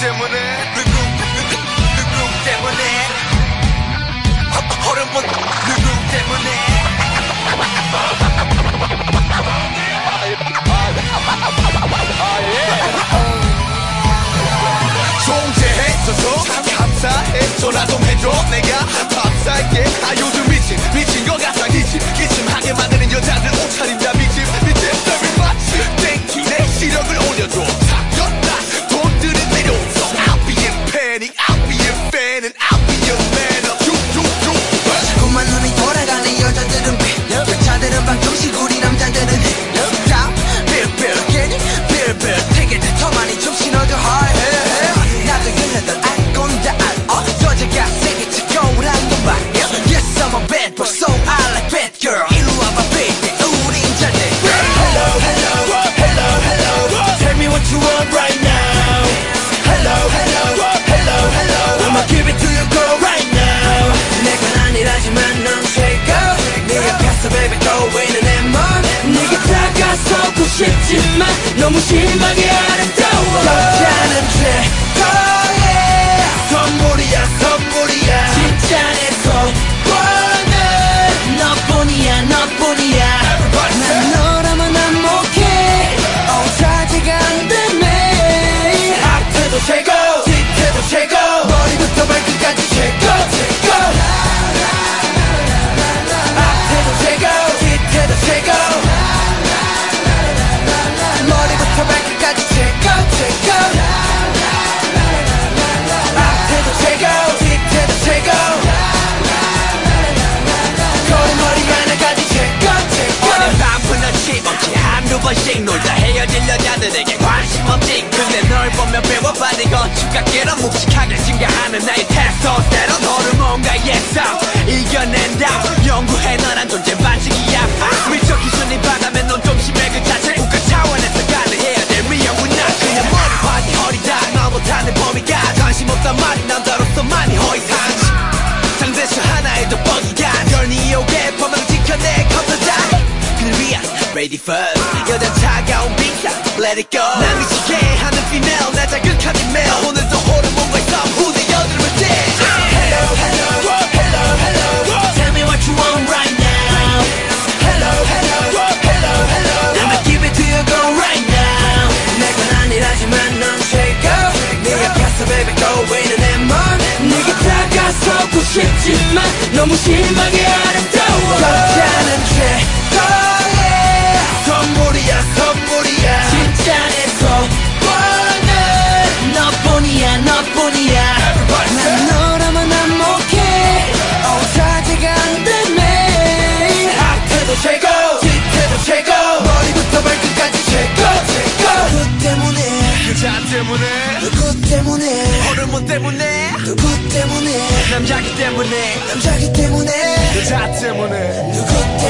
때문에 누구 누구 누구 때문에? 허름한 누구 때문에? 존재해줘서 감사해줘 나좀 해줘 내가. Somos Timbalier 말이 남자로서 많이 허이상지 상대수 하나에도 뻑이간 열니 오게 범행 지켜내 컴퓨터 그를 위한 ready first. 여자 차가운 빙상 let it go. 난 미치게 하는 female 나 자극하는 male. 오늘도 호르몬과 썸 후대 여드름을 하지만 너무 심하게 아름다워. 걷자는 죄. 때문에? 누구 때문에. 호르몬 때문에? 누구 때문에. 남자기 때문에? 남자기 때문에. 여자 때문에? 누구 때문에.